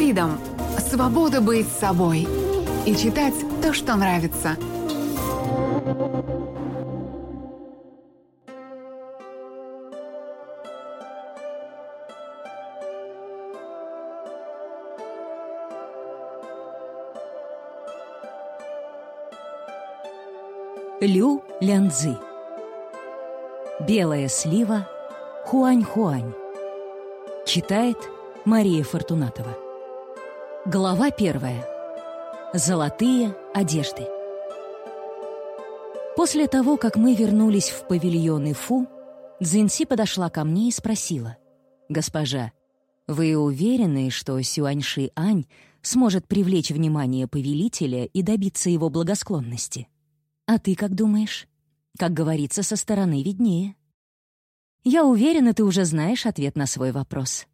Freedom – свобода быть собой. И читать то, что нравится. Лю Лянцзы Белая слива Хуань-Хуань. Читает Мария Фортунатова Глава первая Золотые одежды После того, как мы вернулись в павильон Ифу, Цзиньси подошла ко мне и спросила. «Госпожа, вы уверены, что Сюаньши Ань сможет привлечь внимание повелителя и добиться его благосклонности?» А ты как думаешь? Как говорится, со стороны виднее. Я уверена, ты уже знаешь ответ на свой вопрос.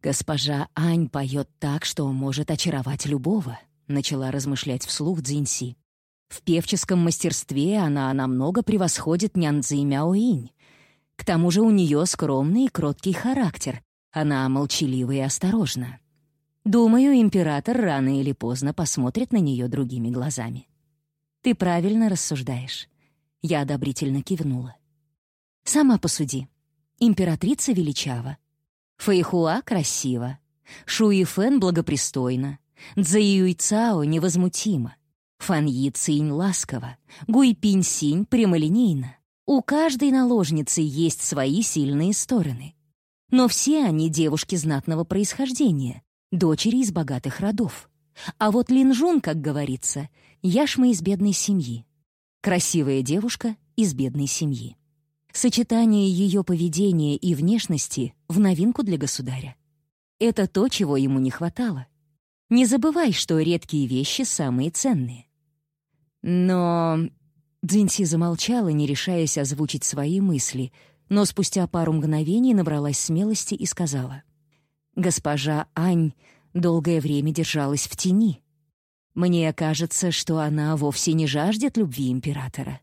Госпожа Ань поет так, что может очаровать любого, начала размышлять вслух Цзиньси. В певческом мастерстве она намного превосходит Нянцзи Мяоинь. К тому же у нее скромный и кроткий характер. Она молчалива и осторожна. Думаю, император рано или поздно посмотрит на нее другими глазами. Ты правильно рассуждаешь. Я одобрительно кивнула. Сама посуди. Императрица величава. Фэйхуа красиво. Шуи Фэн благопристойно. Цзэюй Цао невозмутимо. Фан Цинь ласково. Гуй Пинь Синь прямолинейно. У каждой наложницы есть свои сильные стороны. Но все они девушки знатного происхождения, дочери из богатых родов. А вот Линжун, как говорится, яшма из бедной семьи. Красивая девушка из бедной семьи. Сочетание ее поведения и внешности в новинку для государя. Это то, чего ему не хватало. Не забывай, что редкие вещи самые ценные. Но... Дзинси замолчала, не решаясь озвучить свои мысли, но спустя пару мгновений набралась смелости и сказала. «Госпожа Ань долгое время держалась в тени. Мне кажется, что она вовсе не жаждет любви императора.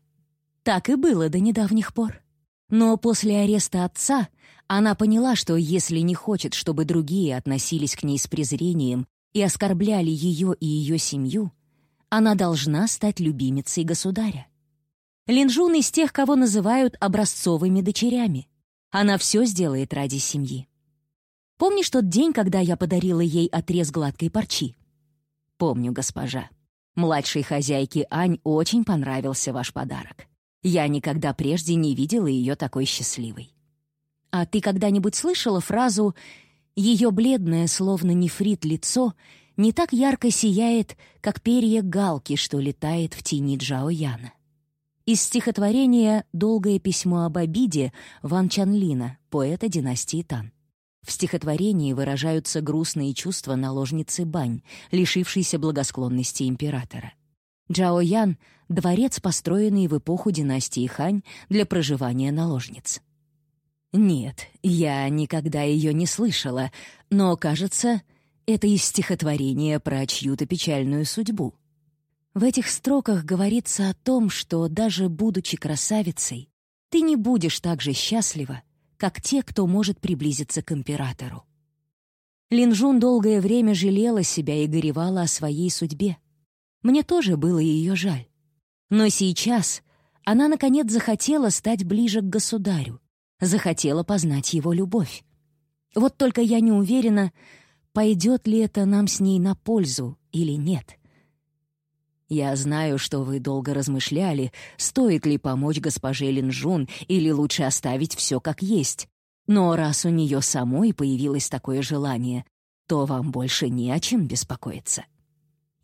Так и было до недавних пор. Но после ареста отца она поняла, что если не хочет, чтобы другие относились к ней с презрением и оскорбляли ее и ее семью, она должна стать любимицей государя. Линжун из тех, кого называют образцовыми дочерями. Она все сделает ради семьи. Помнишь тот день, когда я подарила ей отрез гладкой парчи? Помню, госпожа. Младшей хозяйке Ань очень понравился ваш подарок. Я никогда прежде не видела ее такой счастливой. А ты когда-нибудь слышала фразу «Ее бледное, словно нефрит, лицо не так ярко сияет, как перья галки, что летает в тени Джао Яна»? Из стихотворения «Долгое письмо об обиде» Ван Чанлина, поэта династии Тан. В стихотворении выражаются грустные чувства наложницы Бань, лишившейся благосклонности императора. Джао Ян — дворец, построенный в эпоху династии Хань для проживания наложниц. Нет, я никогда ее не слышала, но, кажется, это из стихотворения про чью-то печальную судьбу. В этих строках говорится о том, что даже будучи красавицей, ты не будешь так же счастлива, как те, кто может приблизиться к императору. Линжун долгое время жалела себя и горевала о своей судьбе. Мне тоже было ее жаль. Но сейчас она, наконец, захотела стать ближе к государю, захотела познать его любовь. Вот только я не уверена, пойдет ли это нам с ней на пользу или нет. Я знаю, что вы долго размышляли, стоит ли помочь госпоже Линжун или лучше оставить все как есть. Но раз у нее самой появилось такое желание, то вам больше не о чем беспокоиться.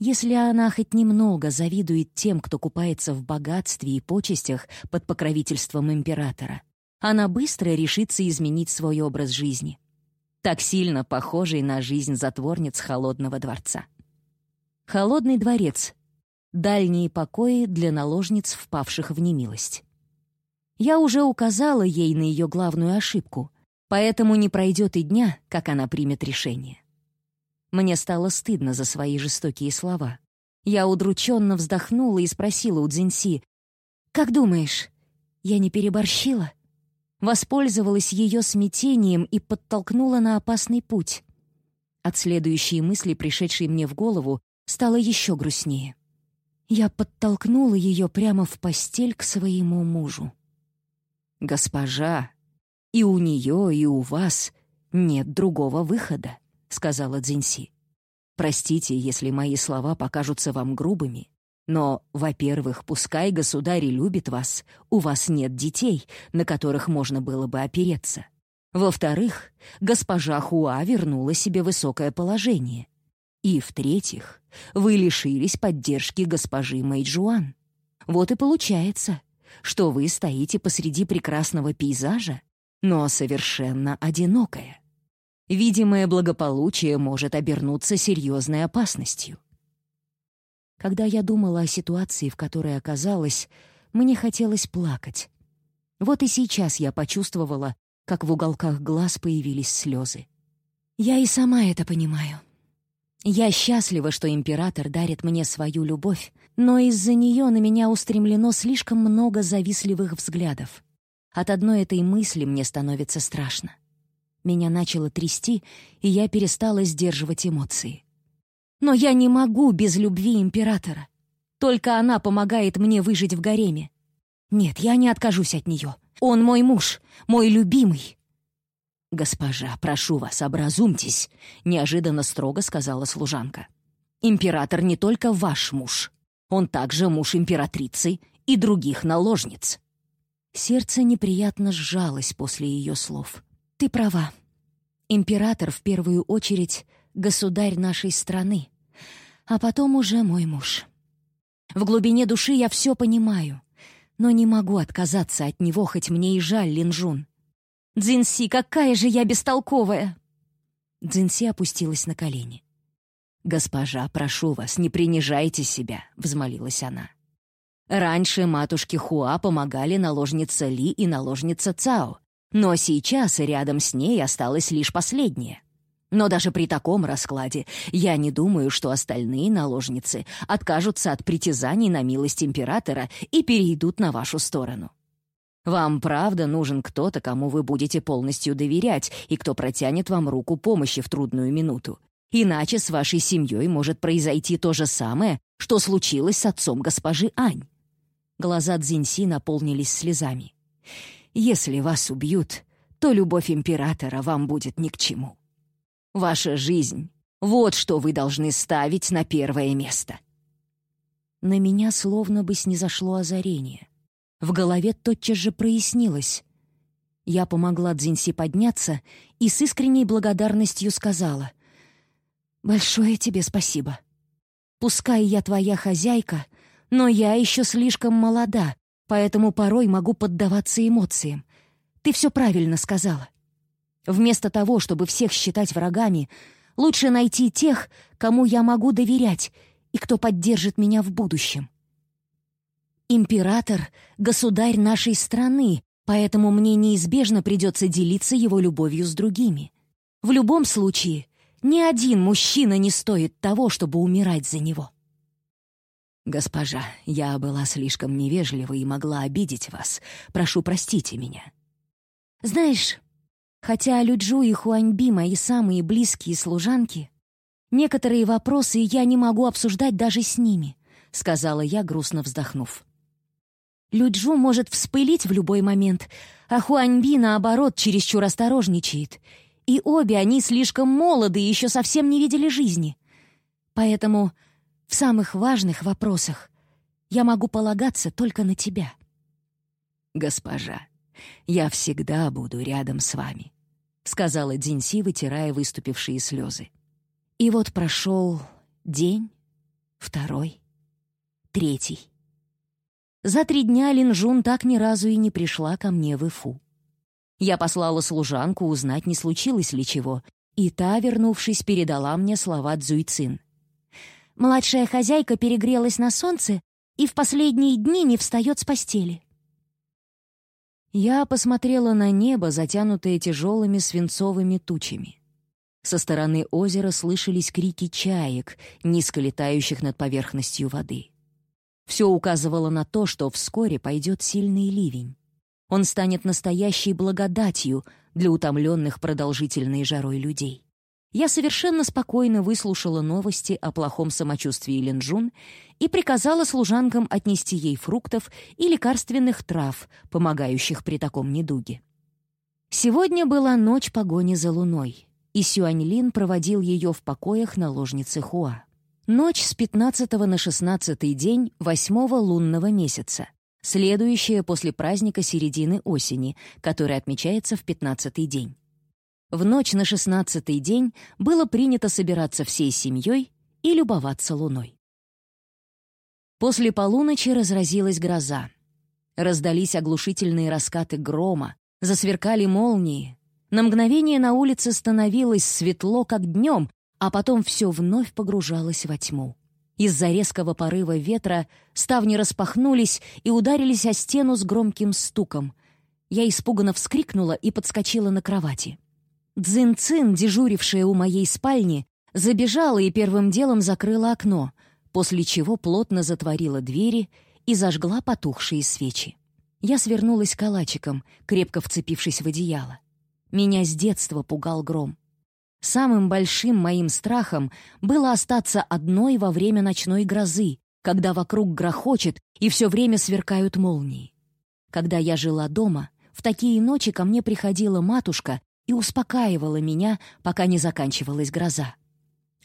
Если она хоть немного завидует тем, кто купается в богатстве и почестях под покровительством императора, она быстро решится изменить свой образ жизни, так сильно похожий на жизнь затворниц холодного дворца. Холодный дворец дальние покои для наложниц, впавших в немилость. Я уже указала ей на ее главную ошибку, поэтому не пройдет и дня, как она примет решение. Мне стало стыдно за свои жестокие слова. Я удрученно вздохнула и спросила у Дзинси, «Как думаешь, я не переборщила?» Воспользовалась ее смятением и подтолкнула на опасный путь. От следующей мысли, пришедшей мне в голову, стало еще грустнее. Я подтолкнула ее прямо в постель к своему мужу. «Госпожа, и у нее, и у вас нет другого выхода», — сказала Дзинси. «Простите, если мои слова покажутся вам грубыми, но, во-первых, пускай государь любит вас, у вас нет детей, на которых можно было бы опереться. Во-вторых, госпожа Хуа вернула себе высокое положение. И, в-третьих, вы лишились поддержки госпожи Мэйджуан. Вот и получается, что вы стоите посреди прекрасного пейзажа, но совершенно одинокая. Видимое благополучие может обернуться серьезной опасностью. Когда я думала о ситуации, в которой оказалась, мне хотелось плакать. Вот и сейчас я почувствовала, как в уголках глаз появились слезы. Я и сама это понимаю. Я счастлива, что император дарит мне свою любовь, но из-за нее на меня устремлено слишком много завистливых взглядов. От одной этой мысли мне становится страшно. Меня начало трясти, и я перестала сдерживать эмоции. Но я не могу без любви императора. Только она помогает мне выжить в гареме. Нет, я не откажусь от нее. Он мой муж, мой любимый. «Госпожа, прошу вас, образумьтесь», — неожиданно строго сказала служанка. «Император не только ваш муж. Он также муж императрицы и других наложниц». Сердце неприятно сжалось после ее слов. «Ты права. Император, в первую очередь, государь нашей страны а потом уже мой муж. В глубине души я все понимаю, но не могу отказаться от него, хоть мне и жаль Линжун. «Дзинси, какая же я бестолковая!» Дзинси опустилась на колени. «Госпожа, прошу вас, не принижайте себя», — взмолилась она. «Раньше матушке Хуа помогали наложница Ли и наложница Цао, но сейчас рядом с ней осталась лишь последняя. Но даже при таком раскладе я не думаю, что остальные наложницы откажутся от притязаний на милость императора и перейдут на вашу сторону. Вам правда нужен кто-то, кому вы будете полностью доверять и кто протянет вам руку помощи в трудную минуту. Иначе с вашей семьей может произойти то же самое, что случилось с отцом госпожи Ань. Глаза Цзиньси наполнились слезами. «Если вас убьют, то любовь императора вам будет ни к чему». Ваша жизнь — вот что вы должны ставить на первое место. На меня словно бы снизошло озарение. В голове тотчас же прояснилось. Я помогла Дзинси подняться и с искренней благодарностью сказала «Большое тебе спасибо. Пускай я твоя хозяйка, но я еще слишком молода, поэтому порой могу поддаваться эмоциям. Ты все правильно сказала. Вместо того, чтобы всех считать врагами, лучше найти тех, кому я могу доверять и кто поддержит меня в будущем. Император — государь нашей страны, поэтому мне неизбежно придется делиться его любовью с другими. В любом случае, ни один мужчина не стоит того, чтобы умирать за него. «Госпожа, я была слишком невежлива и могла обидеть вас. Прошу, простите меня». «Знаешь, Хотя Люджу и Хуаньби мои самые близкие служанки, некоторые вопросы я не могу обсуждать даже с ними, сказала я, грустно вздохнув. Люджу может вспылить в любой момент, а Хуаньби, наоборот, чересчур осторожничает. И обе они слишком молоды и еще совсем не видели жизни. Поэтому в самых важных вопросах я могу полагаться только на тебя. Госпожа, я всегда буду рядом с вами», — сказала Дзинси, вытирая выступившие слезы. И вот прошел день, второй, третий. За три дня Линжун так ни разу и не пришла ко мне в Ифу. Я послала служанку узнать, не случилось ли чего, и та, вернувшись, передала мне слова Цзуйцин. «Младшая хозяйка перегрелась на солнце и в последние дни не встает с постели. Я посмотрела на небо, затянутое тяжелыми свинцовыми тучами. Со стороны озера слышались крики чаек, низко летающих над поверхностью воды. Все указывало на то, что вскоре пойдет сильный ливень. Он станет настоящей благодатью для утомленных продолжительной жарой людей. Я совершенно спокойно выслушала новости о плохом самочувствии Линджун и приказала служанкам отнести ей фруктов и лекарственных трав, помогающих при таком недуге. Сегодня была ночь погони за луной, и Сюаньлин проводил ее в покоях наложницы Хуа. Ночь с 15 на 16 день восьмого лунного месяца, следующая после праздника середины осени, который отмечается в 15 день. В ночь на шестнадцатый день было принято собираться всей семьей и любоваться луной. После полуночи разразилась гроза. Раздались оглушительные раскаты грома, засверкали молнии. На мгновение на улице становилось светло, как днем, а потом все вновь погружалось во тьму. Из-за резкого порыва ветра ставни распахнулись и ударились о стену с громким стуком. Я испуганно вскрикнула и подскочила на кровати. Цзин-цин, дежурившая у моей спальни, забежала и первым делом закрыла окно, после чего плотно затворила двери и зажгла потухшие свечи. Я свернулась калачиком, крепко вцепившись в одеяло. Меня с детства пугал гром. Самым большим моим страхом было остаться одной во время ночной грозы, когда вокруг грохочет и все время сверкают молнии. Когда я жила дома, в такие ночи ко мне приходила матушка и успокаивала меня, пока не заканчивалась гроза.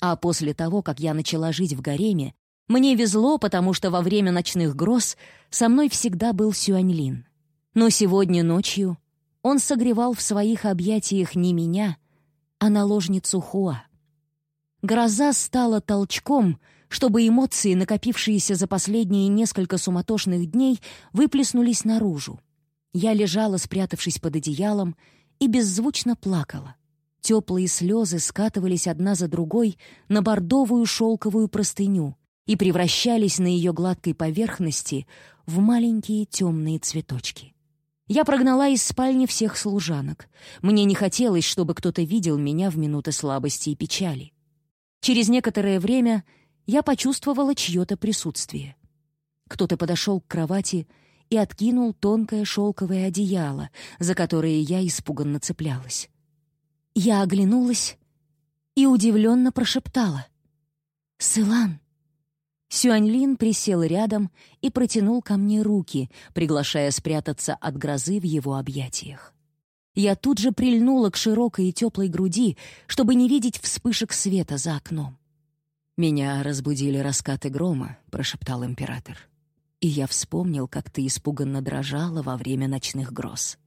А после того, как я начала жить в гареме, мне везло, потому что во время ночных гроз со мной всегда был Сюаньлин. Но сегодня ночью он согревал в своих объятиях не меня, а наложницу Хуа. Гроза стала толчком, чтобы эмоции, накопившиеся за последние несколько суматошных дней, выплеснулись наружу. Я лежала, спрятавшись под одеялом, и беззвучно плакала. Теплые слезы скатывались одна за другой на бордовую шелковую простыню и превращались на ее гладкой поверхности в маленькие темные цветочки. Я прогнала из спальни всех служанок. Мне не хотелось, чтобы кто-то видел меня в минуты слабости и печали. Через некоторое время я почувствовала чье-то присутствие. Кто-то подошел к кровати и откинул тонкое шелковое одеяло, за которое я испуганно цеплялась. Я оглянулась и удивленно прошептала. «Сылан!» Сюаньлин присел рядом и протянул ко мне руки, приглашая спрятаться от грозы в его объятиях. Я тут же прильнула к широкой и теплой груди, чтобы не видеть вспышек света за окном. «Меня разбудили раскаты грома», — прошептал император и я вспомнил, как ты испуганно дрожала во время ночных гроз.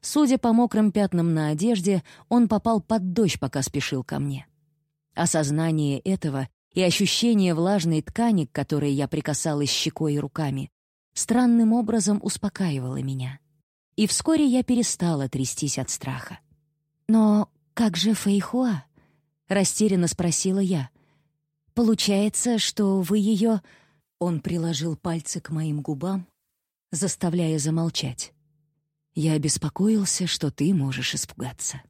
Судя по мокрым пятнам на одежде, он попал под дождь, пока спешил ко мне. Осознание этого и ощущение влажной ткани, к которой я прикасалась щекой и руками, странным образом успокаивало меня. И вскоре я перестала трястись от страха. «Но как же Фэйхуа?» — растерянно спросила я. «Получается, что вы ее...» Он приложил пальцы к моим губам, заставляя замолчать. Я обеспокоился, что ты можешь испугаться.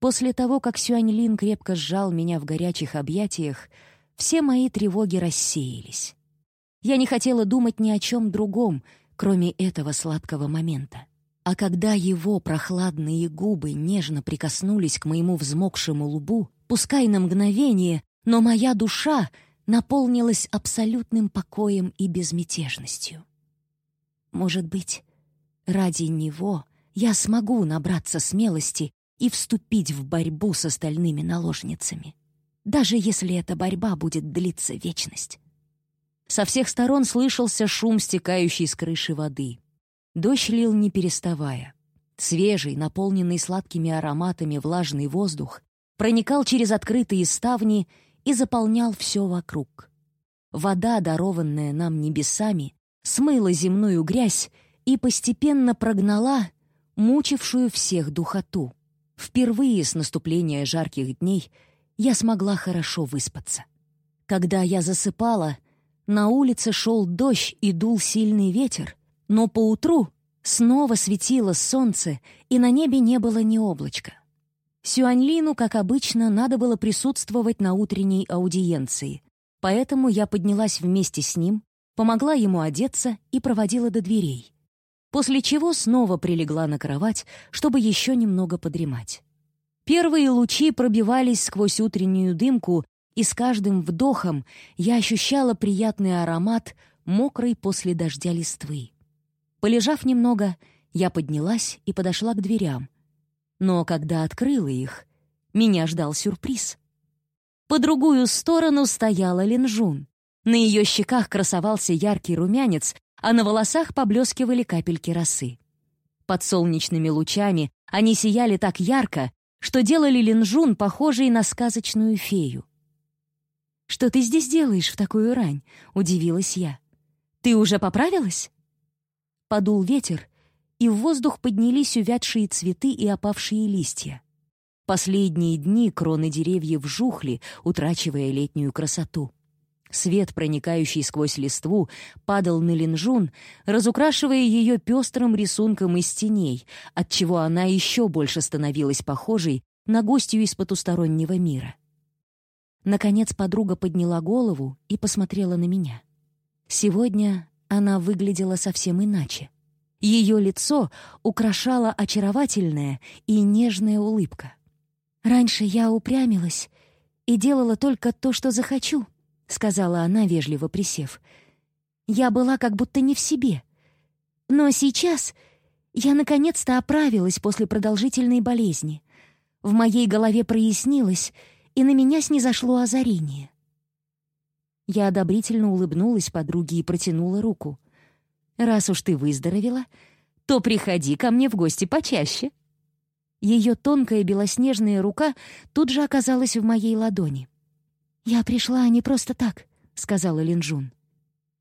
После того, как Сюань Лин крепко сжал меня в горячих объятиях, все мои тревоги рассеялись. Я не хотела думать ни о чем другом, кроме этого сладкого момента. А когда его прохладные губы нежно прикоснулись к моему взмокшему лбу, пускай на мгновение, но моя душа наполнилась абсолютным покоем и безмятежностью. Может быть, ради него я смогу набраться смелости и вступить в борьбу с остальными наложницами, даже если эта борьба будет длиться вечность. Со всех сторон слышался шум стекающей с крыши воды. Дождь лил не переставая. Свежий, наполненный сладкими ароматами влажный воздух проникал через открытые ставни и заполнял все вокруг. Вода, дарованная нам небесами, смыла земную грязь и постепенно прогнала мучившую всех духоту. Впервые с наступления жарких дней я смогла хорошо выспаться. Когда я засыпала, на улице шел дождь и дул сильный ветер, но поутру снова светило солнце, и на небе не было ни облачка. Сюаньлину, как обычно, надо было присутствовать на утренней аудиенции, поэтому я поднялась вместе с ним, помогла ему одеться и проводила до дверей, после чего снова прилегла на кровать, чтобы еще немного подремать. Первые лучи пробивались сквозь утреннюю дымку, и с каждым вдохом я ощущала приятный аромат мокрой после дождя листвы. Полежав немного, я поднялась и подошла к дверям. Но когда открыла их, меня ждал сюрприз. По другую сторону стояла Линжун. На ее щеках красовался яркий румянец, а на волосах поблескивали капельки росы. Под солнечными лучами они сияли так ярко, что делали Линжун похожей на сказочную фею. «Что ты здесь делаешь в такую рань?» — удивилась я. «Ты уже поправилась?» Подул ветер, и в воздух поднялись увядшие цветы и опавшие листья. Последние дни кроны деревьев жухли, утрачивая летнюю красоту. Свет, проникающий сквозь листву, падал на линжун, разукрашивая ее пестрым рисунком из теней, отчего она еще больше становилась похожей на гостью из потустороннего мира. Наконец подруга подняла голову и посмотрела на меня. Сегодня она выглядела совсем иначе. Ее лицо украшала очаровательная и нежная улыбка. «Раньше я упрямилась и делала только то, что захочу», — сказала она, вежливо присев. «Я была как будто не в себе. Но сейчас я наконец-то оправилась после продолжительной болезни. В моей голове прояснилось, и на меня снизошло озарение». Я одобрительно улыбнулась подруге и протянула руку. «Раз уж ты выздоровела, то приходи ко мне в гости почаще». Ее тонкая белоснежная рука тут же оказалась в моей ладони. «Я пришла не просто так», — сказала Линжун.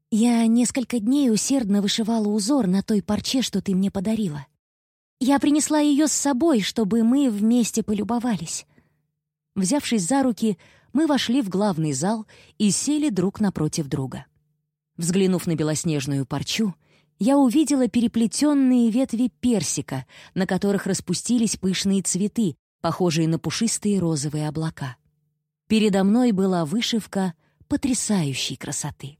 «Я несколько дней усердно вышивала узор на той парче, что ты мне подарила. Я принесла ее с собой, чтобы мы вместе полюбовались». Взявшись за руки, мы вошли в главный зал и сели друг напротив друга. Взглянув на белоснежную парчу, я увидела переплетенные ветви персика, на которых распустились пышные цветы, похожие на пушистые розовые облака. Передо мной была вышивка потрясающей красоты.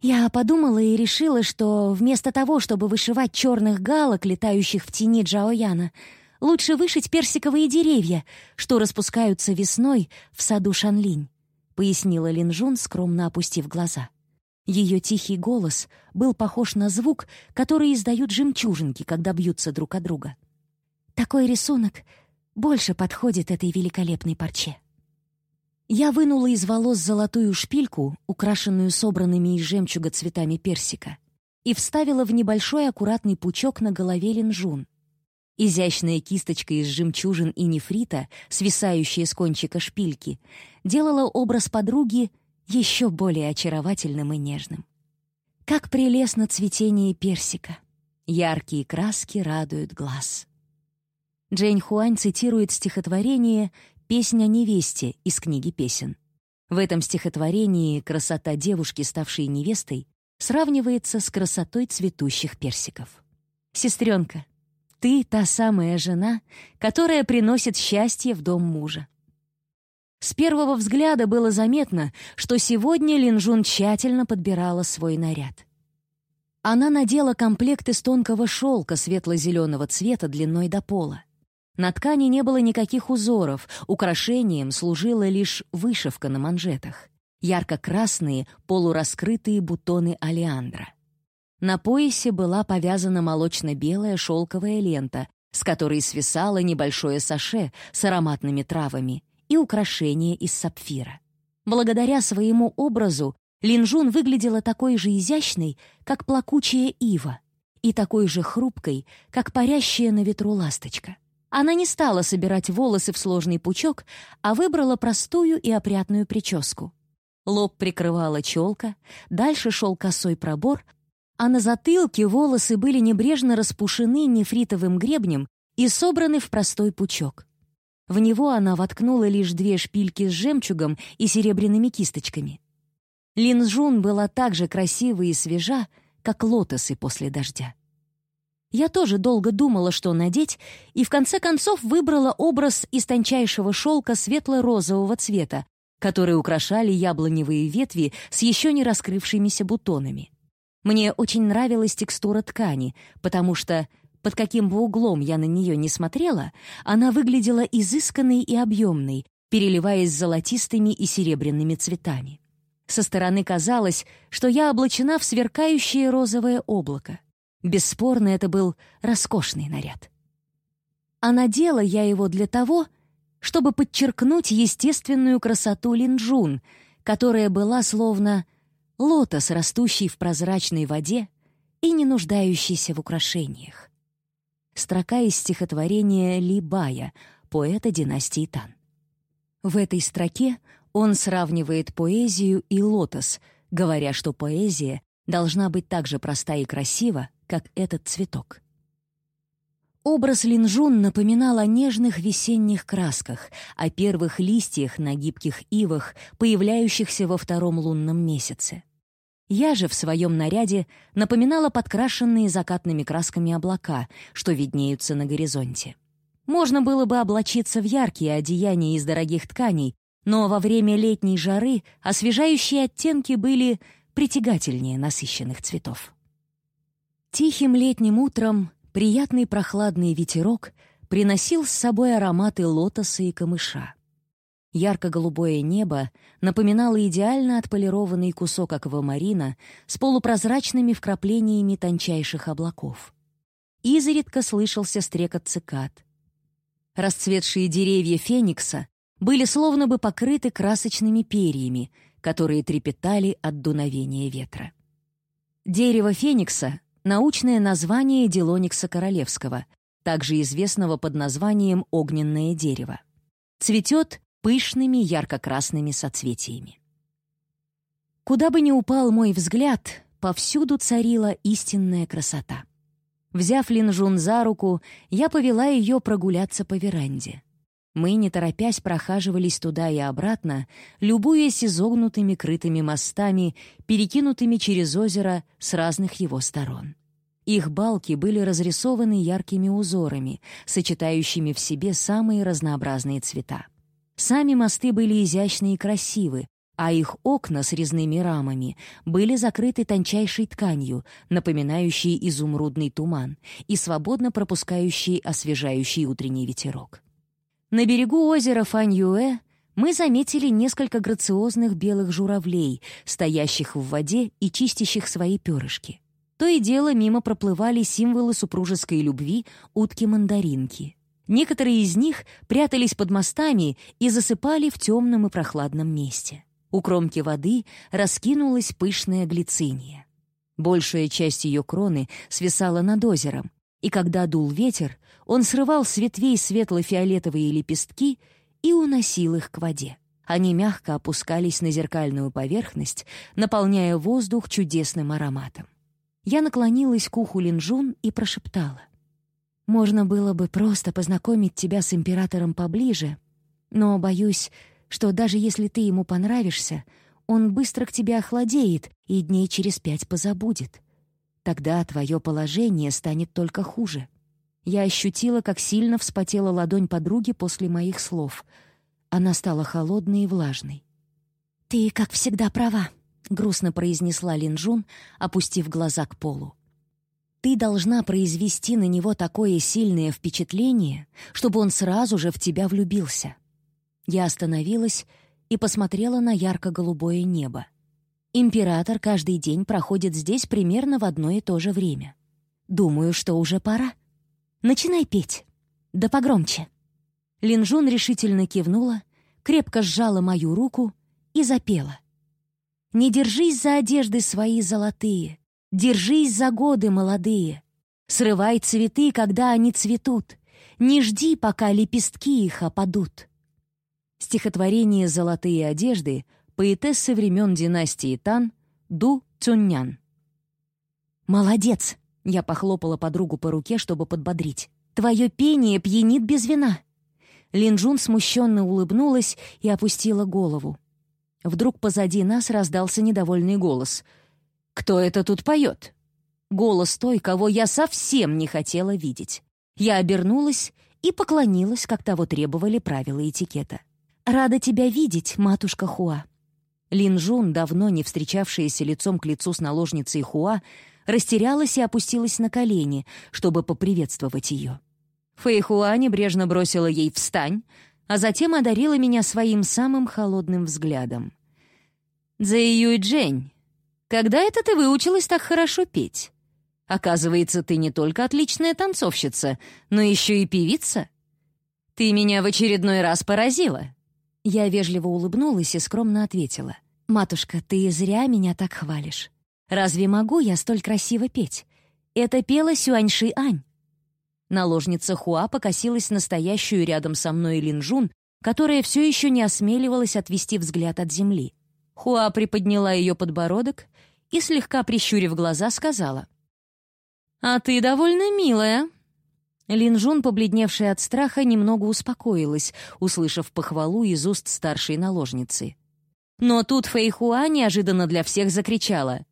Я подумала и решила, что вместо того, чтобы вышивать черных галок, летающих в тени Джаояна, лучше вышить персиковые деревья, что распускаются весной в саду Шанлинь, пояснила Линжун, скромно опустив глаза. Ее тихий голос был похож на звук, который издают жемчужинки, когда бьются друг о друга. Такой рисунок больше подходит этой великолепной парче. Я вынула из волос золотую шпильку, украшенную собранными из жемчуга цветами персика, и вставила в небольшой аккуратный пучок на голове линжун. Изящная кисточка из жемчужин и нефрита, свисающая с кончика шпильки, делала образ подруги еще более очаровательным и нежным. Как прелестно цветение персика! Яркие краски радуют глаз. Джейн Хуань цитирует стихотворение «Песня о невесте» из книги песен. В этом стихотворении красота девушки, ставшей невестой, сравнивается с красотой цветущих персиков. «Сестренка, ты та самая жена, которая приносит счастье в дом мужа. С первого взгляда было заметно, что сегодня Линжун тщательно подбирала свой наряд. Она надела комплект из тонкого шелка светло-зеленого цвета длиной до пола. На ткани не было никаких узоров, украшением служила лишь вышивка на манжетах. Ярко-красные, полураскрытые бутоны алиандра. На поясе была повязана молочно-белая шелковая лента, с которой свисало небольшое саше с ароматными травами и украшение из сапфира. Благодаря своему образу Линжун выглядела такой же изящной, как плакучая ива, и такой же хрупкой, как парящая на ветру ласточка. Она не стала собирать волосы в сложный пучок, а выбрала простую и опрятную прическу. Лоб прикрывала челка, дальше шел косой пробор, а на затылке волосы были небрежно распушены нефритовым гребнем и собраны в простой пучок. В него она воткнула лишь две шпильки с жемчугом и серебряными кисточками. Линжун была так же красива и свежа, как лотосы после дождя. Я тоже долго думала, что надеть, и в конце концов выбрала образ из тончайшего шелка светло-розового цвета, который украшали яблоневые ветви с еще не раскрывшимися бутонами. Мне очень нравилась текстура ткани, потому что Под каким бы углом я на нее не смотрела, она выглядела изысканной и объемной, переливаясь золотистыми и серебряными цветами. Со стороны казалось, что я облачена в сверкающее розовое облако. Бесспорно, это был роскошный наряд. А надела я его для того, чтобы подчеркнуть естественную красоту Линджун, которая была словно лотос, растущий в прозрачной воде и не нуждающийся в украшениях. Строка из стихотворения Ли Бая, поэта династии Тан. В этой строке он сравнивает поэзию и лотос, говоря, что поэзия должна быть так же проста и красива, как этот цветок. Образ Линжун напоминал о нежных весенних красках, о первых листьях на гибких ивах, появляющихся во втором лунном месяце. Я же в своем наряде напоминала подкрашенные закатными красками облака, что виднеются на горизонте. Можно было бы облачиться в яркие одеяния из дорогих тканей, но во время летней жары освежающие оттенки были притягательнее насыщенных цветов. Тихим летним утром приятный прохладный ветерок приносил с собой ароматы лотоса и камыша. Ярко-голубое небо напоминало идеально отполированный кусок аквамарина с полупрозрачными вкраплениями тончайших облаков. Изредка слышался стрекот цикад. Расцветшие деревья феникса были словно бы покрыты красочными перьями, которые трепетали от дуновения ветра. Дерево феникса научное название Делоникса королевского, также известного под названием огненное дерево. Цветет пышными ярко-красными соцветиями. Куда бы ни упал мой взгляд, повсюду царила истинная красота. Взяв Линжун за руку, я повела ее прогуляться по веранде. Мы, не торопясь, прохаживались туда и обратно, любуясь изогнутыми крытыми мостами, перекинутыми через озеро с разных его сторон. Их балки были разрисованы яркими узорами, сочетающими в себе самые разнообразные цвета. Сами мосты были изящны и красивы, а их окна с резными рамами были закрыты тончайшей тканью, напоминающей изумрудный туман и свободно пропускающей освежающий утренний ветерок. На берегу озера Фаньюэ мы заметили несколько грациозных белых журавлей, стоящих в воде и чистящих свои перышки. То и дело мимо проплывали символы супружеской любви утки-мандаринки. Некоторые из них прятались под мостами и засыпали в темном и прохладном месте. У кромки воды раскинулась пышная глициния. Большая часть ее кроны свисала над озером, и когда дул ветер, он срывал с ветвей светло-фиолетовые лепестки и уносил их к воде. Они мягко опускались на зеркальную поверхность, наполняя воздух чудесным ароматом. Я наклонилась к уху Линжун и прошептала. «Можно было бы просто познакомить тебя с императором поближе, но боюсь, что даже если ты ему понравишься, он быстро к тебе охладеет и дней через пять позабудет. Тогда твое положение станет только хуже. Я ощутила, как сильно вспотела ладонь подруги после моих слов. Она стала холодной и влажной. «Ты, как всегда, права», — грустно произнесла Линжун, опустив глаза к полу. «Ты должна произвести на него такое сильное впечатление, чтобы он сразу же в тебя влюбился». Я остановилась и посмотрела на ярко-голубое небо. Император каждый день проходит здесь примерно в одно и то же время. Думаю, что уже пора. Начинай петь. Да погромче. Линжун решительно кивнула, крепко сжала мою руку и запела. «Не держись за одежды свои золотые, держись за годы молодые. Срывай цветы, когда они цветут, не жди, пока лепестки их опадут». Стихотворение «Золотые одежды» поэтессы времен династии Тан Ду Цюньнян. «Молодец!» — я похлопала подругу по руке, чтобы подбодрить. «Твое пение пьянит без вина!» Линджун смущенно улыбнулась и опустила голову. Вдруг позади нас раздался недовольный голос. «Кто это тут поет?» Голос той, кого я совсем не хотела видеть. Я обернулась и поклонилась, как того требовали правила этикета. «Рада тебя видеть, матушка Хуа». Лин Жун, давно не встречавшаяся лицом к лицу с наложницей Хуа, растерялась и опустилась на колени, чтобы поприветствовать ее. Фэйхуа небрежно бросила ей «встань», а затем одарила меня своим самым холодным взглядом. «Цзэйюй Джень, когда это ты выучилась так хорошо петь? Оказывается, ты не только отличная танцовщица, но еще и певица. Ты меня в очередной раз поразила». Я вежливо улыбнулась и скромно ответила. «Матушка, ты зря меня так хвалишь. Разве могу я столь красиво петь? Это пела Сюаньши Ань». Наложница Хуа покосилась настоящую рядом со мной Линжун, которая все еще не осмеливалась отвести взгляд от земли. Хуа приподняла ее подбородок и, слегка прищурив глаза, сказала. «А ты довольно милая». Линжун, побледневшая от страха, немного успокоилась, услышав похвалу из уст старшей наложницы. Но тут Фэйхуа неожиданно для всех закричала.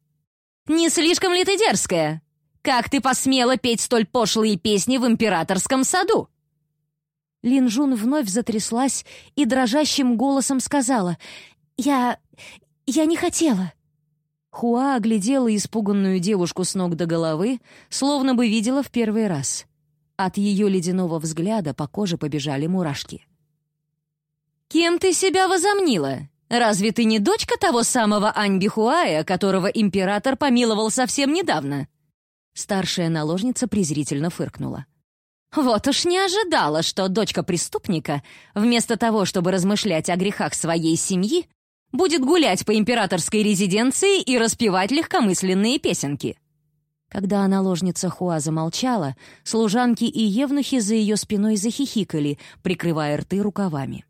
«Не слишком ли ты дерзкая? Как ты посмела петь столь пошлые песни в императорском саду?» Линжун вновь затряслась и дрожащим голосом сказала «Я... я не хотела». Хуа оглядела испуганную девушку с ног до головы, словно бы видела в первый раз. От ее ледяного взгляда по коже побежали мурашки. «Кем ты себя возомнила? Разве ты не дочка того самого Аньбихуая, которого император помиловал совсем недавно?» Старшая наложница презрительно фыркнула. «Вот уж не ожидала, что дочка преступника, вместо того, чтобы размышлять о грехах своей семьи, будет гулять по императорской резиденции и распевать легкомысленные песенки». Когда наложница Хуа замолчала, служанки и евнухи за ее спиной захихикали, прикрывая рты рукавами.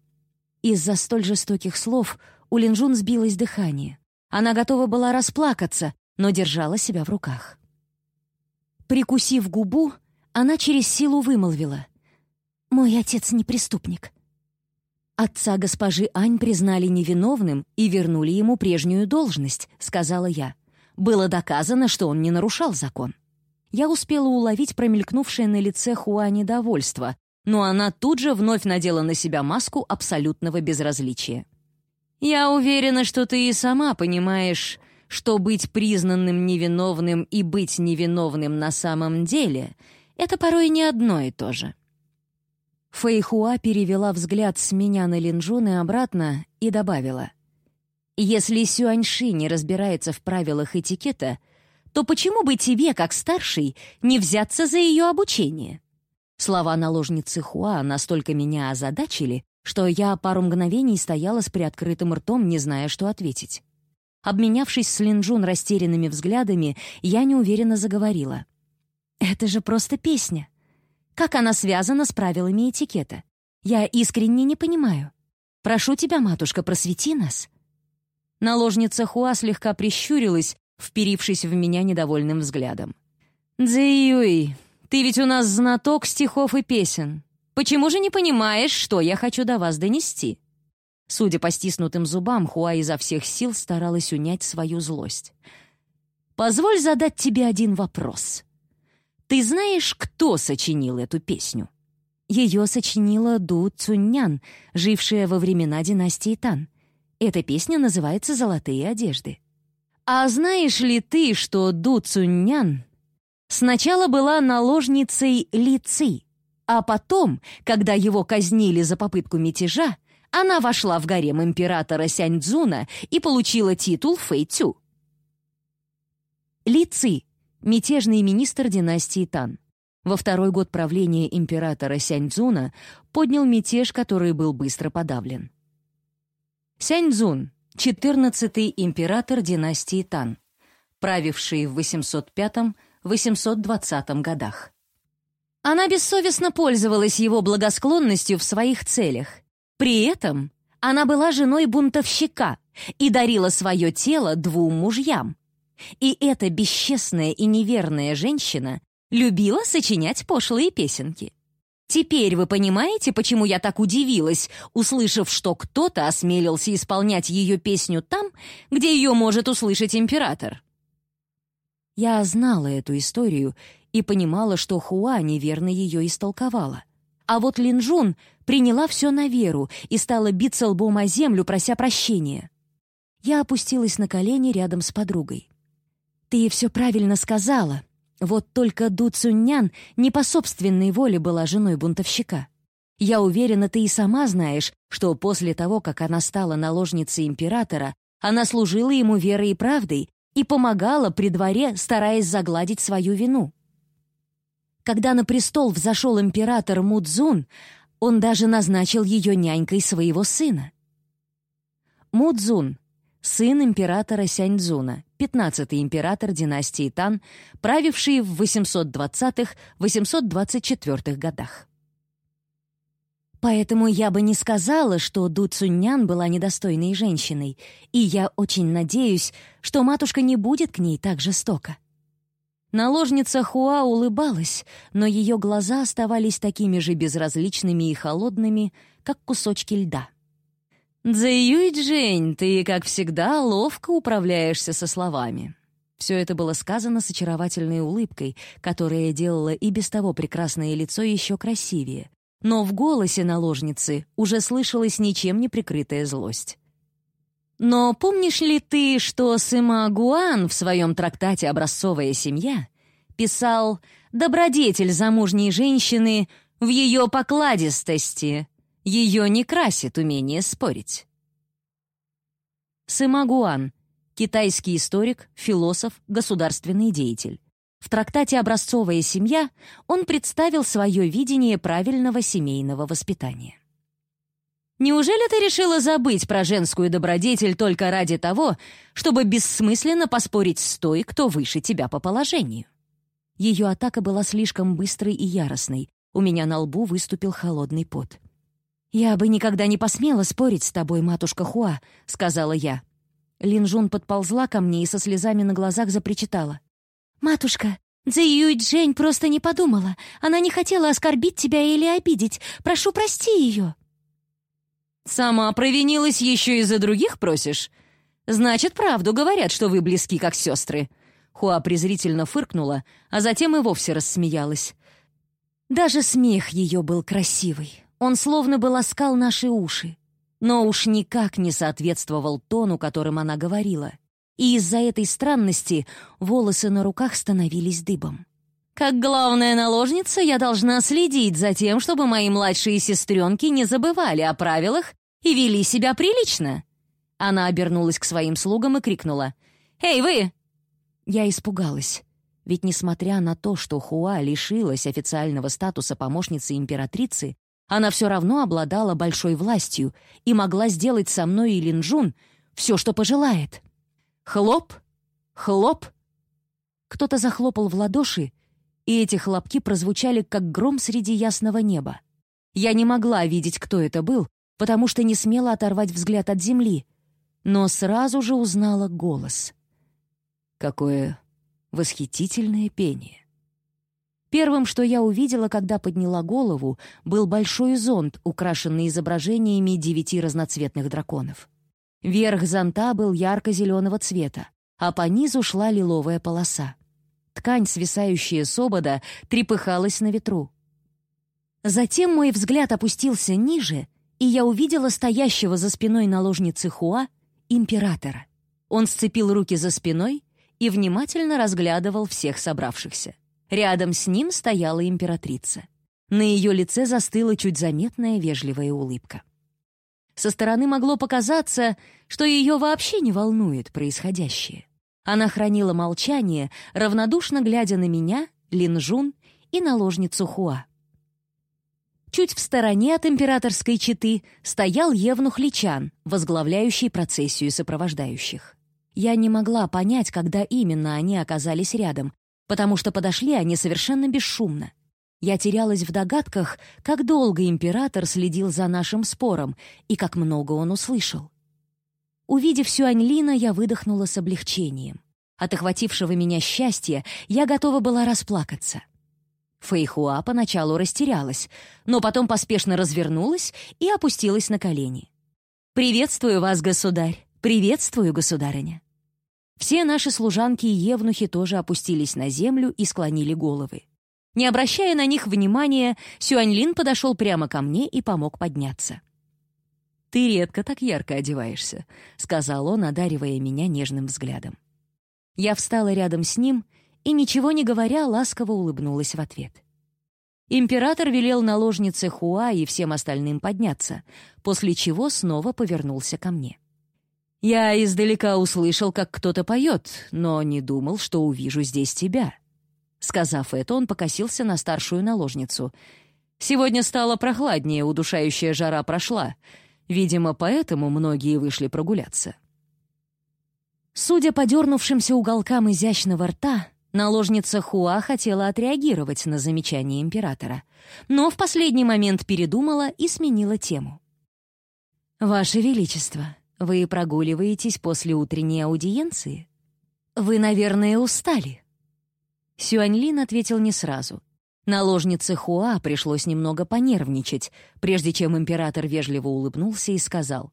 Из-за столь жестоких слов у Линжун сбилось дыхание. Она готова была расплакаться, но держала себя в руках. Прикусив губу, она через силу вымолвила. «Мой отец не преступник». «Отца госпожи Ань признали невиновным и вернули ему прежнюю должность», — сказала я. «Было доказано, что он не нарушал закон». Я успела уловить промелькнувшее на лице Хуа недовольство, но она тут же вновь надела на себя маску абсолютного безразличия. «Я уверена, что ты и сама понимаешь, что быть признанным невиновным и быть невиновным на самом деле — это порой не одно и то же. Фэйхуа перевела взгляд с меня на Линжун и обратно и добавила. «Если Сюаньши не разбирается в правилах этикета, то почему бы тебе, как старший, не взяться за ее обучение?» Слова наложницы Хуа настолько меня озадачили, что я пару мгновений стояла с приоткрытым ртом, не зная, что ответить. Обменявшись с Линджун растерянными взглядами, я неуверенно заговорила. «Это же просто песня. Как она связана с правилами этикета? Я искренне не понимаю. Прошу тебя, матушка, просвети нас». Наложница Хуа слегка прищурилась, вперившись в меня недовольным взглядом. «Дзиюй, ты ведь у нас знаток стихов и песен. Почему же не понимаешь, что я хочу до вас донести?» Судя по стиснутым зубам, Хуа изо всех сил старалась унять свою злость. «Позволь задать тебе один вопрос. Ты знаешь, кто сочинил эту песню?» Ее сочинила Ду Цуньнян, жившая во времена династии Тан. Эта песня называется «Золотые одежды». А знаешь ли ты, что Ду Цуньнян сначала была наложницей Ли Ци, а потом, когда его казнили за попытку мятежа, она вошла в гарем императора Сяньцзуна и получила титул Фэйцю. Ли Ци — мятежный министр династии Тан. Во второй год правления императора Сяньцзуна поднял мятеж, который был быстро подавлен. Сяньцзун — 14-й император династии Тан, правивший в 805-820 годах. Она бессовестно пользовалась его благосклонностью в своих целях при этом она была женой бунтовщика и дарила свое тело двум мужьям. И эта бесчестная и неверная женщина любила сочинять пошлые песенки. Теперь вы понимаете, почему я так удивилась, услышав, что кто-то осмелился исполнять ее песню там, где ее может услышать император? Я знала эту историю и понимала, что Хуа неверно ее истолковала. А вот Линжун приняла все на веру и стала биться лбом о землю, прося прощения. Я опустилась на колени рядом с подругой. «Ты все правильно сказала. Вот только Ду Цуньнян не по собственной воле была женой бунтовщика. Я уверена, ты и сама знаешь, что после того, как она стала наложницей императора, она служила ему верой и правдой и помогала при дворе, стараясь загладить свою вину. Когда на престол взошел император Мудзун, он даже назначил ее нянькой своего сына. Мудзун — сын императора Сяньцзуна, 15-й император династии Тан, правивший в 820-824 годах. Поэтому я бы не сказала, что Ду Цуньнян была недостойной женщиной, и я очень надеюсь, что матушка не будет к ней так жестоко. Наложница Хуа улыбалась, но ее глаза оставались такими же безразличными и холодными, как кусочки льда. «Цзэюй Джень, ты, как всегда, ловко управляешься со словами». Все это было сказано с очаровательной улыбкой, которая делала и без того прекрасное лицо еще красивее. Но в голосе наложницы уже слышалась ничем не прикрытая злость. Но помнишь ли ты, что Сыма Гуан в своем трактате «Образцовая семья» писал «Добродетель замужней женщины в ее покладистости, ее не красит умение спорить». Сыма Гуан — китайский историк, философ, государственный деятель. В трактате «Образцовая семья» он представил свое видение правильного семейного воспитания. Неужели ты решила забыть про женскую добродетель только ради того, чтобы бессмысленно поспорить с той, кто выше тебя по положению? Ее атака была слишком быстрой и яростной. У меня на лбу выступил холодный пот. «Я бы никогда не посмела спорить с тобой, матушка Хуа», — сказала я. Линжун подползла ко мне и со слезами на глазах запричитала. «Матушка, Цзэйюй Джень просто не подумала. Она не хотела оскорбить тебя или обидеть. Прошу, прости ее». «Сама провинилась еще и за других просишь? Значит, правду говорят, что вы близки, как сестры». Хуа презрительно фыркнула, а затем и вовсе рассмеялась. Даже смех ее был красивый. Он словно бы ласкал наши уши. Но уж никак не соответствовал тону, которым она говорила. И из-за этой странности волосы на руках становились дыбом. Как главная наложница, я должна следить за тем, чтобы мои младшие сестренки не забывали о правилах и вели себя прилично. Она обернулась к своим слугам и крикнула. «Эй, вы!» Я испугалась. Ведь, несмотря на то, что Хуа лишилась официального статуса помощницы императрицы, она все равно обладала большой властью и могла сделать со мной и Линджун все, что пожелает. Хлоп! Хлоп! Кто-то захлопал в ладоши, и эти хлопки прозвучали, как гром среди ясного неба. Я не могла видеть, кто это был, потому что не смела оторвать взгляд от земли, но сразу же узнала голос. Какое восхитительное пение! Первым, что я увидела, когда подняла голову, был большой зонт, украшенный изображениями девяти разноцветных драконов. Верх зонта был ярко-зеленого цвета, а по низу шла лиловая полоса. Ткань, свисающая с обода, трепыхалась на ветру. Затем мой взгляд опустился ниже, и я увидела стоящего за спиной наложницы Хуа императора. Он сцепил руки за спиной и внимательно разглядывал всех собравшихся. Рядом с ним стояла императрица. На ее лице застыла чуть заметная вежливая улыбка. Со стороны могло показаться, что ее вообще не волнует происходящее. Она хранила молчание, равнодушно глядя на меня, Линжун и наложницу Хуа. Чуть в стороне от императорской четы стоял Евнух Личан, возглавляющий процессию сопровождающих. Я не могла понять, когда именно они оказались рядом, потому что подошли они совершенно бесшумно. Я терялась в догадках, как долго император следил за нашим спором и как много он услышал. Увидев Сюаньлина, я выдохнула с облегчением. От охватившего меня счастья я готова была расплакаться. Фэйхуа поначалу растерялась, но потом поспешно развернулась и опустилась на колени. «Приветствую вас, государь! Приветствую, государыня!» Все наши служанки и евнухи тоже опустились на землю и склонили головы. Не обращая на них внимания, Сюаньлин подошел прямо ко мне и помог подняться. «Ты редко так ярко одеваешься», — сказал он, одаривая меня нежным взглядом. Я встала рядом с ним и, ничего не говоря, ласково улыбнулась в ответ. Император велел наложнице Хуа и всем остальным подняться, после чего снова повернулся ко мне. «Я издалека услышал, как кто-то поет, но не думал, что увижу здесь тебя». Сказав это, он покосился на старшую наложницу. «Сегодня стало прохладнее, удушающая жара прошла. Видимо, поэтому многие вышли прогуляться». Судя по дернувшимся уголкам изящного рта, наложница Хуа хотела отреагировать на замечание императора, но в последний момент передумала и сменила тему. «Ваше Величество, вы прогуливаетесь после утренней аудиенции? Вы, наверное, устали?» Сюаньлин ответил не сразу. Наложнице Хуа пришлось немного понервничать, прежде чем император вежливо улыбнулся и сказал.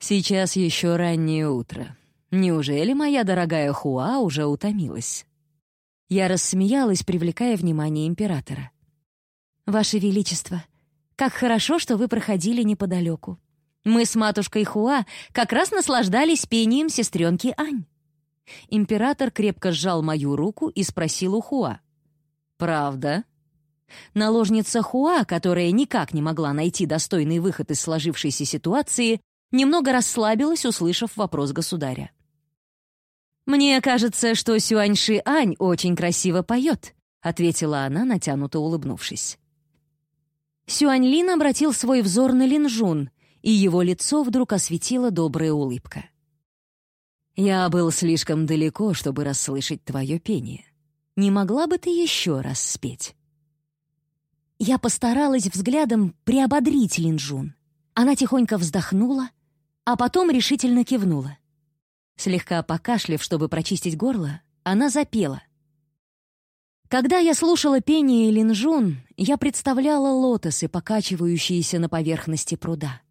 «Сейчас еще раннее утро. Неужели моя дорогая Хуа уже утомилась? Я рассмеялась, привлекая внимание императора. «Ваше Величество, как хорошо, что вы проходили неподалеку. Мы с матушкой Хуа как раз наслаждались пением сестренки Ань». Император крепко сжал мою руку и спросил у Хуа. «Правда?» Наложница Хуа, которая никак не могла найти достойный выход из сложившейся ситуации, немного расслабилась, услышав вопрос государя. «Мне кажется, что Сюаньши Ань очень красиво поет», — ответила она, натянуто улыбнувшись. Сюаньлин обратил свой взор на Линжун, и его лицо вдруг осветила добрая улыбка. «Я был слишком далеко, чтобы расслышать твое пение. Не могла бы ты еще раз спеть?» Я постаралась взглядом приободрить Линжун. Она тихонько вздохнула, а потом решительно кивнула. Слегка покашлив, чтобы прочистить горло, она запела. Когда я слушала пение Линжун, я представляла лотосы, покачивающиеся на поверхности пруда.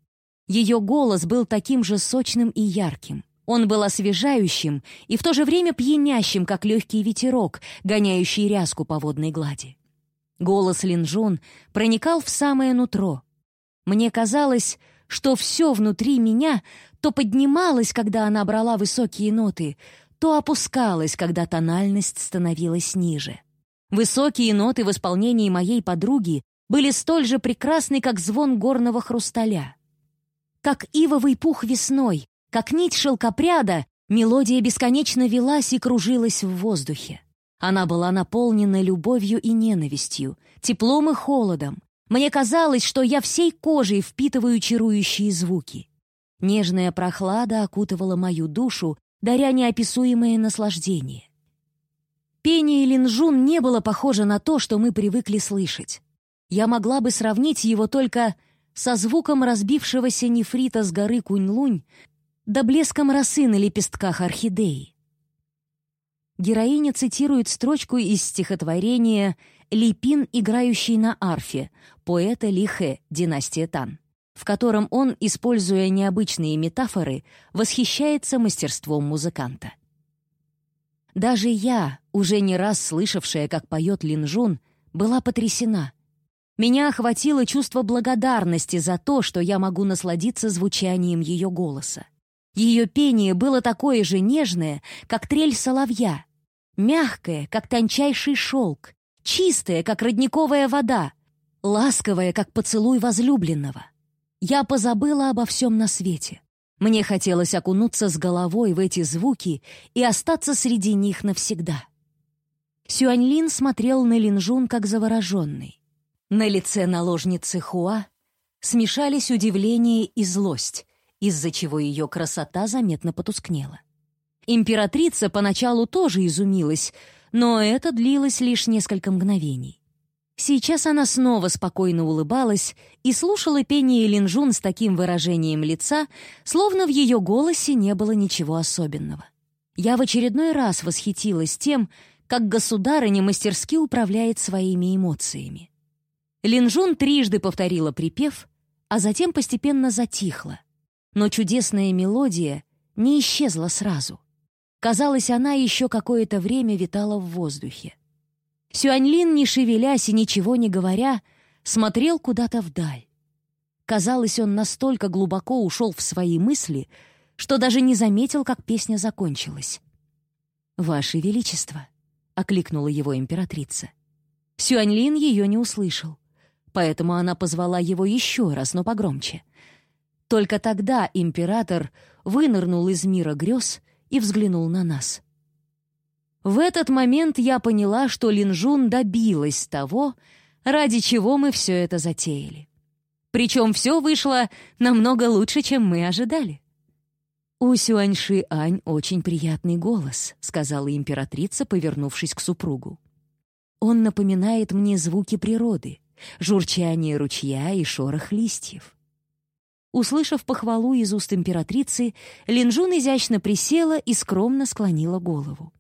Ее голос был таким же сочным и ярким. Он был освежающим и в то же время пьянящим, как легкий ветерок, гоняющий ряску по водной глади. Голос Линжун проникал в самое нутро. Мне казалось, что все внутри меня то поднималось, когда она брала высокие ноты, то опускалось, когда тональность становилась ниже. Высокие ноты в исполнении моей подруги были столь же прекрасны, как звон горного хрусталя. Как ивовый пух весной, как нить шелкопряда, мелодия бесконечно велась и кружилась в воздухе. Она была наполнена любовью и ненавистью, теплом и холодом, мне казалось, что я всей кожей впитываю чарующие звуки. Нежная прохлада окутывала мою душу, даря неописуемое наслаждение. Пение Линжун не было похоже на то, что мы привыкли слышать. Я могла бы сравнить его только со звуком разбившегося нефрита с горы Кунь-Лунь да блеском росы на лепестках орхидеи. Героиня цитирует строчку из стихотворения «Липин, играющий на арфе», поэта Лихе, династия Тан, в котором он, используя необычные метафоры, восхищается мастерством музыканта. Даже я, уже не раз слышавшая, как поет Линжун, была потрясена. Меня охватило чувство благодарности за то, что я могу насладиться звучанием ее голоса. Ее пение было такое же нежное, как трель соловья, мягкое, как тончайший шелк, чистое, как родниковая вода, ласковая, как поцелуй возлюбленного. Я позабыла обо всем на свете. Мне хотелось окунуться с головой в эти звуки и остаться среди них навсегда. Сюаньлин смотрел на Линжун как завороженный. На лице наложницы Хуа смешались удивление и злость, из-за чего ее красота заметно потускнела. Императрица поначалу тоже изумилась, но это длилось лишь несколько мгновений. Сейчас она снова спокойно улыбалась и слушала пение Линжун с таким выражением лица, словно в ее голосе не было ничего особенного. Я в очередной раз восхитилась тем, как государыня мастерски управляет своими эмоциями. Линжун трижды повторила припев, а затем постепенно затихла. Но чудесная мелодия не исчезла сразу. Казалось, она еще какое-то время витала в воздухе. Сюаньлин, не шевелясь и ничего не говоря, смотрел куда-то вдаль. Казалось, он настолько глубоко ушел в свои мысли, что даже не заметил, как песня закончилась. «Ваше Величество», — окликнула его императрица. Сюаньлин ее не услышал, поэтому она позвала его еще раз, но погромче. Только тогда император вынырнул из мира грез и взглянул на нас. В этот момент я поняла, что Линжун добилась того, ради чего мы все это затеяли. Причем все вышло намного лучше, чем мы ожидали. «У Сюаньши Ань очень приятный голос», — сказала императрица, повернувшись к супругу. «Он напоминает мне звуки природы, журчание ручья и шорох листьев». Услышав похвалу из уст императрицы, Линжун изящно присела и скромно склонила голову.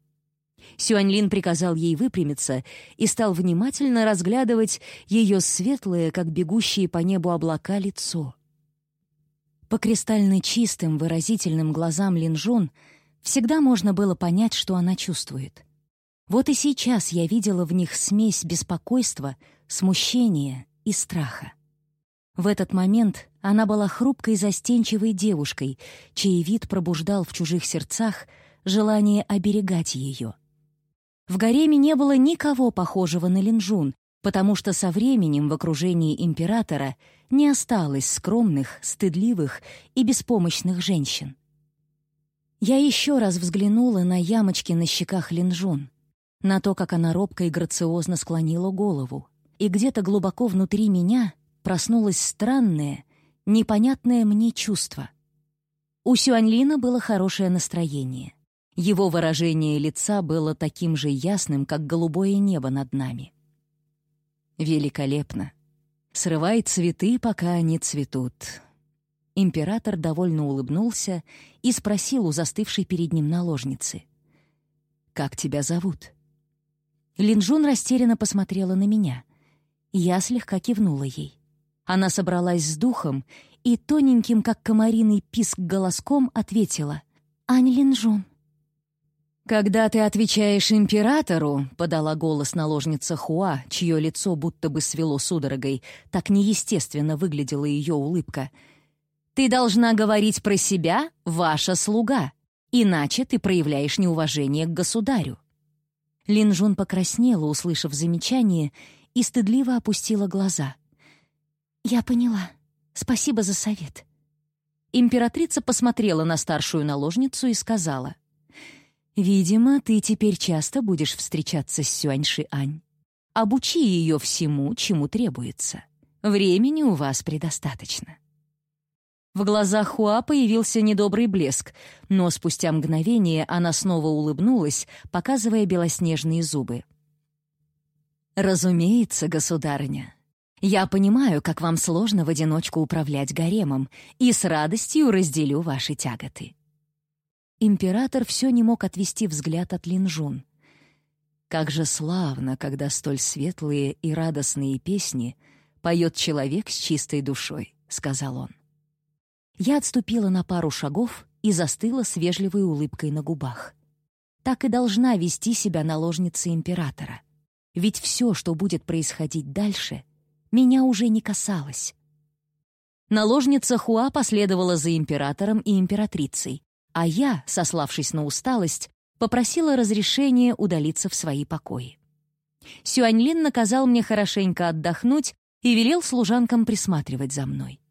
Сюаньлин приказал ей выпрямиться и стал внимательно разглядывать ее светлое, как бегущие по небу облака, лицо. По кристально чистым, выразительным глазам Линжун всегда можно было понять, что она чувствует. Вот и сейчас я видела в них смесь беспокойства, смущения и страха. В этот момент она была хрупкой застенчивой девушкой, чей вид пробуждал в чужих сердцах желание оберегать ее — в гареме не было никого похожего на Линжун, потому что со временем в окружении императора не осталось скромных, стыдливых и беспомощных женщин. Я еще раз взглянула на ямочки на щеках Линжун, на то, как она робко и грациозно склонила голову, и где-то глубоко внутри меня проснулось странное, непонятное мне чувство. У Сюаньлина было хорошее настроение. Его выражение лица было таким же ясным, как голубое небо над нами. Великолепно. Срывай цветы, пока они цветут. Император довольно улыбнулся и спросил у застывшей перед ним наложницы. «Как тебя зовут?» Линжун растерянно посмотрела на меня. Я слегка кивнула ей. Она собралась с духом и тоненьким, как комариный писк голоском, ответила. «Ань Линжун». «Когда ты отвечаешь императору», — подала голос наложница Хуа, чье лицо будто бы свело судорогой, так неестественно выглядела ее улыбка, «ты должна говорить про себя «ваша слуга», иначе ты проявляешь неуважение к государю». Линжун покраснела, услышав замечание, и стыдливо опустила глаза. «Я поняла. Спасибо за совет». Императрица посмотрела на старшую наложницу и сказала — Видимо, ты теперь часто будешь встречаться с Сюаньши-Ань. Обучи ее всему, чему требуется. Времени у вас предостаточно». В глазах Хуа появился недобрый блеск, но спустя мгновение она снова улыбнулась, показывая белоснежные зубы. «Разумеется, государыня. Я понимаю, как вам сложно в одиночку управлять гаремом, и с радостью разделю ваши тяготы. Император все не мог отвести взгляд от Линжун. Как же славно, когда столь светлые и радостные песни поет человек с чистой душой, — сказал он. Я отступила на пару шагов и застыла с вежливой улыбкой на губах. Так и должна вести себя наложница императора. Ведь все, что будет происходить дальше, меня уже не касалось. Наложница Хуа последовала за императором и императрицей, а я, сославшись на усталость, попросила разрешения удалиться в свои покои. Сюаньлин наказал мне хорошенько отдохнуть и велел служанкам присматривать за мной.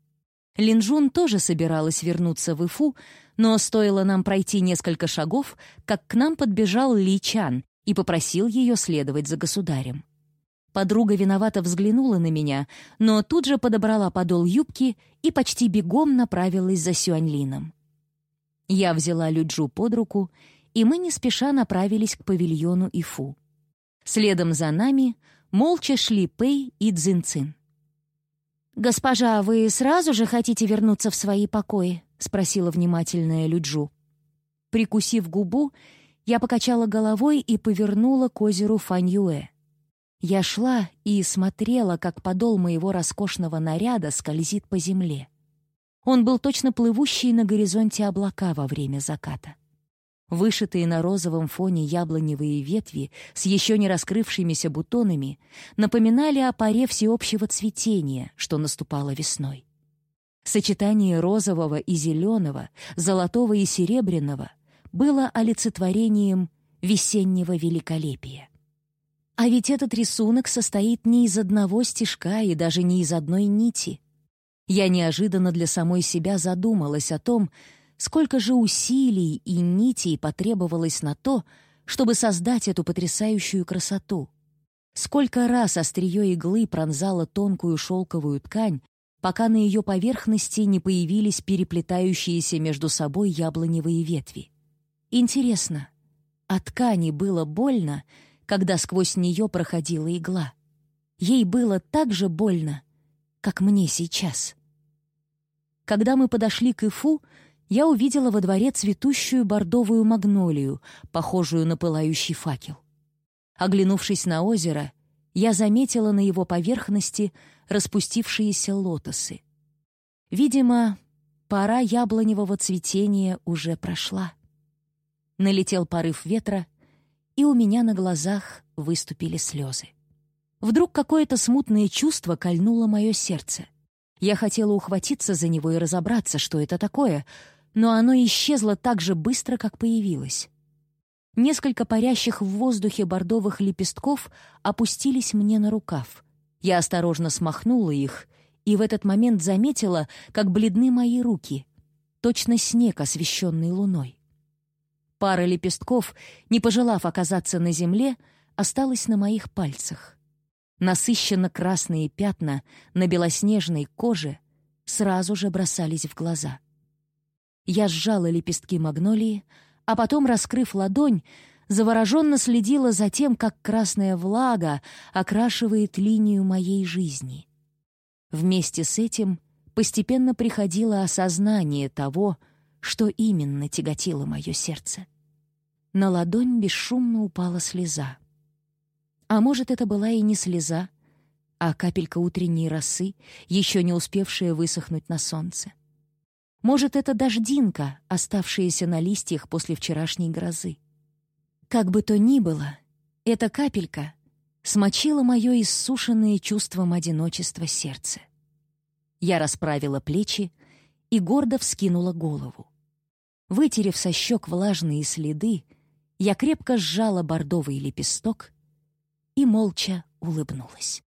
Линжун тоже собиралась вернуться в Ифу, но стоило нам пройти несколько шагов, как к нам подбежал Ли Чан и попросил ее следовать за государем. Подруга виновато взглянула на меня, но тут же подобрала подол юбки и почти бегом направилась за Сюаньлином. Я взяла Люджу под руку, и мы не спеша направились к павильону Ифу. Следом за нами молча шли Пэй и Цзинцин. «Госпожа, вы сразу же хотите вернуться в свои покои?» — спросила внимательная Люджу. Прикусив губу, я покачала головой и повернула к озеру Фаньюэ. Я шла и смотрела, как подол моего роскошного наряда скользит по земле. Он был точно плывущий на горизонте облака во время заката. Вышитые на розовом фоне яблоневые ветви с еще не раскрывшимися бутонами напоминали о паре всеобщего цветения, что наступало весной. Сочетание розового и зеленого, золотого и серебряного было олицетворением весеннего великолепия. А ведь этот рисунок состоит не из одного стежка и даже не из одной нити. Я неожиданно для самой себя задумалась о том, сколько же усилий и нитей потребовалось на то, чтобы создать эту потрясающую красоту. Сколько раз острие иглы пронзало тонкую шелковую ткань, пока на ее поверхности не появились переплетающиеся между собой яблоневые ветви. Интересно, а ткани было больно, когда сквозь нее проходила игла? Ей было так же больно, как мне сейчас. Когда мы подошли к Ифу, я увидела во дворе цветущую бордовую магнолию, похожую на пылающий факел. Оглянувшись на озеро, я заметила на его поверхности распустившиеся лотосы. Видимо, пора яблоневого цветения уже прошла. Налетел порыв ветра, и у меня на глазах выступили слезы. Вдруг какое-то смутное чувство кольнуло мое сердце. Я хотела ухватиться за него и разобраться, что это такое, но оно исчезло так же быстро, как появилось. Несколько парящих в воздухе бордовых лепестков опустились мне на рукав. Я осторожно смахнула их и в этот момент заметила, как бледны мои руки, точно снег, освещенный луной. Пара лепестков, не пожелав оказаться на земле, осталась на моих пальцах. Насыщенно красные пятна на белоснежной коже сразу же бросались в глаза. Я сжала лепестки магнолии, а потом, раскрыв ладонь, завороженно следила за тем, как красная влага окрашивает линию моей жизни. Вместе с этим постепенно приходило осознание того, что именно тяготило мое сердце. На ладонь бесшумно упала слеза. А может, это была и не слеза, а капелька утренней росы, еще не успевшая высохнуть на солнце. Может, это дождинка, оставшаяся на листьях после вчерашней грозы. Как бы то ни было, эта капелька смочила мое иссушенное чувством одиночества сердце. Я расправила плечи и гордо вскинула голову. Вытерев со щек влажные следы, я крепко сжала бордовый лепесток и молча улыбнулась.